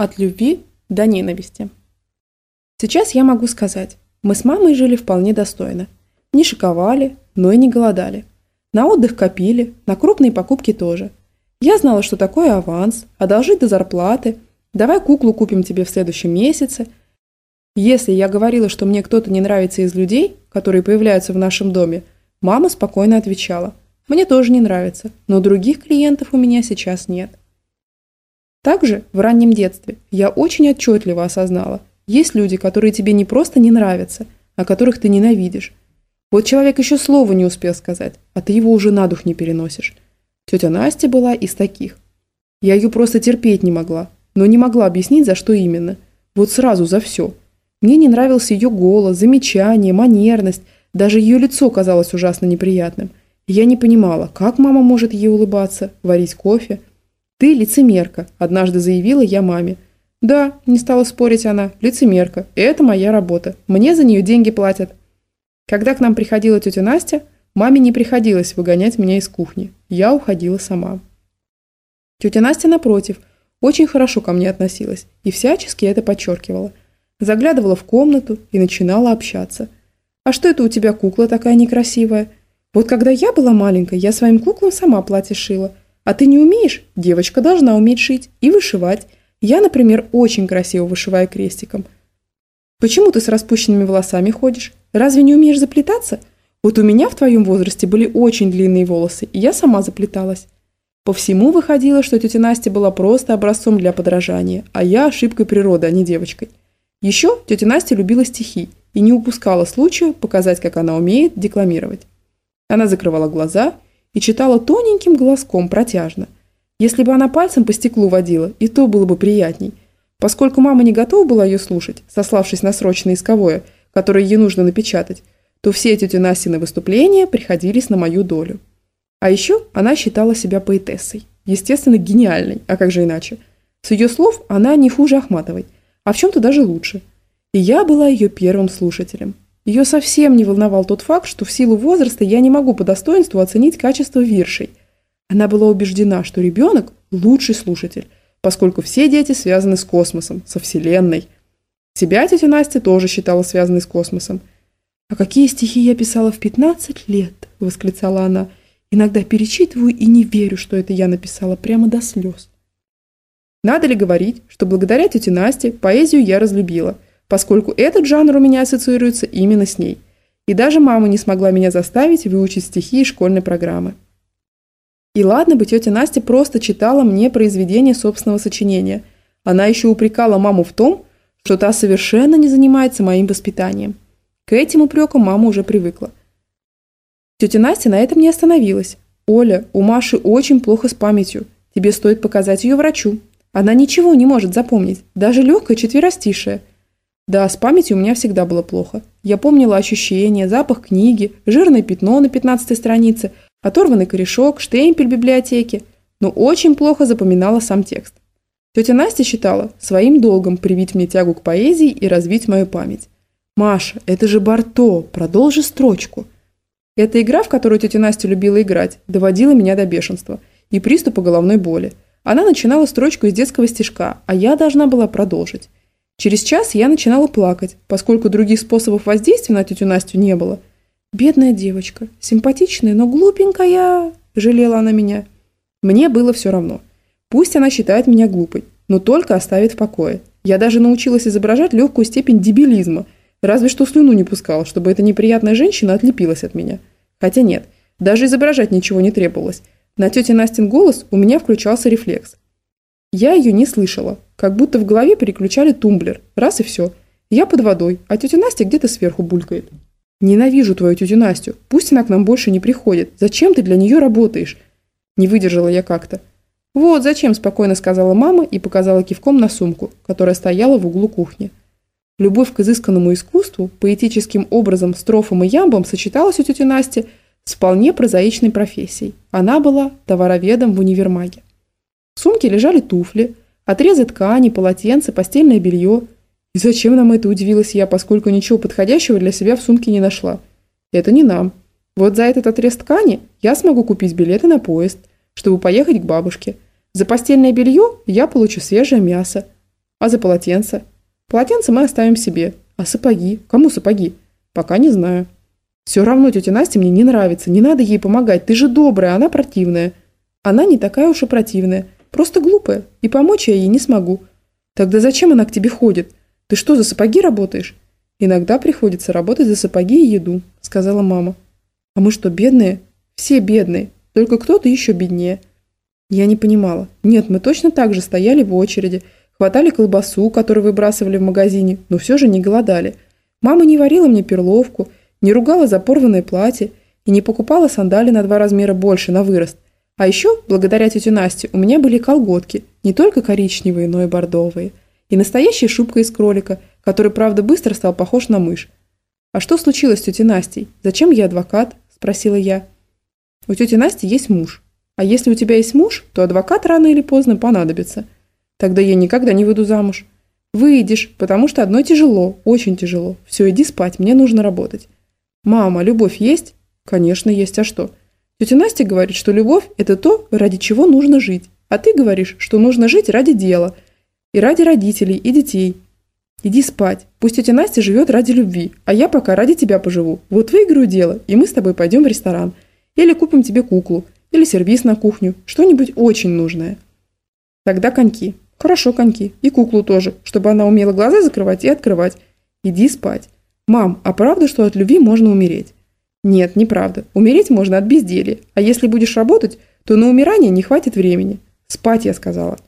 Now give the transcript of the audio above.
От любви до ненависти. Сейчас я могу сказать, мы с мамой жили вполне достойно. Не шиковали, но и не голодали. На отдых копили, на крупные покупки тоже. Я знала, что такое аванс, одолжить до зарплаты, давай куклу купим тебе в следующем месяце. Если я говорила, что мне кто-то не нравится из людей, которые появляются в нашем доме, мама спокойно отвечала, мне тоже не нравится, но других клиентов у меня сейчас нет. Также в раннем детстве я очень отчетливо осознала, есть люди, которые тебе не просто не нравятся, а которых ты ненавидишь. Вот человек еще слова не успел сказать, а ты его уже на дух не переносишь. Тетя Настя была из таких. Я ее просто терпеть не могла, но не могла объяснить, за что именно. Вот сразу за все. Мне не нравился ее голос, замечание, манерность, даже ее лицо казалось ужасно неприятным. я не понимала, как мама может ей улыбаться, варить кофе – «Ты лицемерка», – однажды заявила я маме. «Да», – не стала спорить она, – «лицемерка. И это моя работа. Мне за нее деньги платят». Когда к нам приходила тетя Настя, маме не приходилось выгонять меня из кухни. Я уходила сама. Тетя Настя, напротив, очень хорошо ко мне относилась и всячески это подчеркивала. Заглядывала в комнату и начинала общаться. «А что это у тебя кукла такая некрасивая? Вот когда я была маленькой, я своим куклам сама платье шила – а ты не умеешь? Девочка должна уметь шить и вышивать. Я, например, очень красиво вышиваю крестиком. Почему ты с распущенными волосами ходишь? Разве не умеешь заплетаться? Вот у меня в твоем возрасте были очень длинные волосы, и я сама заплеталась. По всему выходило, что тетя Настя была просто образцом для подражания, а я ошибкой природы, а не девочкой. Еще тетя Настя любила стихи и не упускала случая показать, как она умеет декламировать. Она закрывала глаза и читала тоненьким голоском протяжно. Если бы она пальцем по стеклу водила, и то было бы приятней. Поскольку мама не готова была ее слушать, сославшись на срочное исковое, которое ей нужно напечатать, то все тети Настины выступления приходились на мою долю. А еще она считала себя поэтессой. Естественно, гениальной, а как же иначе. С ее слов она не хуже Ахматовой, а в чем-то даже лучше. И я была ее первым слушателем. Ее совсем не волновал тот факт, что в силу возраста я не могу по достоинству оценить качество виршей. Она была убеждена, что ребенок – лучший слушатель, поскольку все дети связаны с космосом, со Вселенной. Себя тетя Настя тоже считала связанной с космосом. «А какие стихи я писала в 15 лет?» – восклицала она. «Иногда перечитываю и не верю, что это я написала прямо до слез». Надо ли говорить, что благодаря тете Насте поэзию я разлюбила – поскольку этот жанр у меня ассоциируется именно с ней. И даже мама не смогла меня заставить выучить стихи из школьной программы. И ладно бы тетя Настя просто читала мне произведение собственного сочинения. Она еще упрекала маму в том, что та совершенно не занимается моим воспитанием. К этим упрекам мама уже привыкла. Тетя Настя на этом не остановилась. «Оля, у Маши очень плохо с памятью. Тебе стоит показать ее врачу. Она ничего не может запомнить, даже легкое четверостишее. Да, с памятью у меня всегда было плохо. Я помнила ощущения, запах книги, жирное пятно на 15 странице, оторванный корешок, штемпель библиотеки, но очень плохо запоминала сам текст. Тетя Настя считала своим долгом привить мне тягу к поэзии и развить мою память. «Маша, это же Барто, продолжи строчку». Эта игра, в которую тетя Настя любила играть, доводила меня до бешенства и приступа головной боли. Она начинала строчку из детского стишка, а я должна была продолжить. Через час я начинала плакать, поскольку других способов воздействия на тетю Настю не было. «Бедная девочка, симпатичная, но глупенькая», – жалела она меня. Мне было все равно. Пусть она считает меня глупой, но только оставит в покое. Я даже научилась изображать легкую степень дебилизма, разве что слюну не пускала, чтобы эта неприятная женщина отлепилась от меня. Хотя нет, даже изображать ничего не требовалось. На тете Настин голос у меня включался рефлекс. Я ее не слышала, как будто в голове переключали тумблер. Раз и все. Я под водой, а тетя Настя где-то сверху булькает. Ненавижу твою тетю Настю. Пусть она к нам больше не приходит. Зачем ты для нее работаешь? Не выдержала я как-то. Вот зачем, спокойно сказала мама и показала кивком на сумку, которая стояла в углу кухни. Любовь к изысканному искусству, поэтическим образом, строфам и ямбам сочеталась у тети Насти с вполне прозаичной профессией. Она была товароведом в универмаге. В сумке лежали туфли – Отрезы ткани, полотенце, постельное белье. И зачем нам это, удивилась я, поскольку ничего подходящего для себя в сумке не нашла. Это не нам. Вот за этот отрез ткани я смогу купить билеты на поезд, чтобы поехать к бабушке. За постельное белье я получу свежее мясо. А за полотенце? Полотенце мы оставим себе. А сапоги? Кому сапоги? Пока не знаю. Все равно тетя Настя мне не нравится. Не надо ей помогать. Ты же добрая, она противная. Она не такая уж и противная. Просто глупая. И помочь я ей не смогу. Тогда зачем она к тебе ходит? Ты что, за сапоги работаешь? Иногда приходится работать за сапоги и еду, сказала мама. А мы что, бедные? Все бедные. Только кто-то еще беднее. Я не понимала. Нет, мы точно так же стояли в очереди, хватали колбасу, которую выбрасывали в магазине, но все же не голодали. Мама не варила мне перловку, не ругала за порванное платье и не покупала сандали на два размера больше на вырост. А еще, благодаря тете Насте, у меня были колготки, не только коричневые, но и бордовые. И настоящая шубка из кролика, который, правда, быстро стал похож на мышь. «А что случилось с тетей Настей? Зачем я адвокат?» – спросила я. «У тети Насти есть муж. А если у тебя есть муж, то адвокат рано или поздно понадобится. Тогда я никогда не выйду замуж. Выйдешь, потому что одной тяжело, очень тяжело. Все, иди спать, мне нужно работать. Мама, любовь есть? Конечно, есть, а что? Тетя Настя говорит, что любовь – это то, ради чего нужно жить. А ты говоришь, что нужно жить ради дела. И ради родителей, и детей. Иди спать. Пусть тетя Настя живет ради любви, а я пока ради тебя поживу. Вот выиграю дело, и мы с тобой пойдем в ресторан. Или купим тебе куклу – или сервис на кухню. Что-нибудь очень нужное. Тогда коньки. Хорошо, коньки. И куклу тоже, чтобы она умела глаза закрывать и открывать. Иди спать. Мам, а правда, что от любви можно умереть? Нет, неправда. Умереть можно от безделья. А если будешь работать, то на умирание не хватит времени. Спать, я сказала.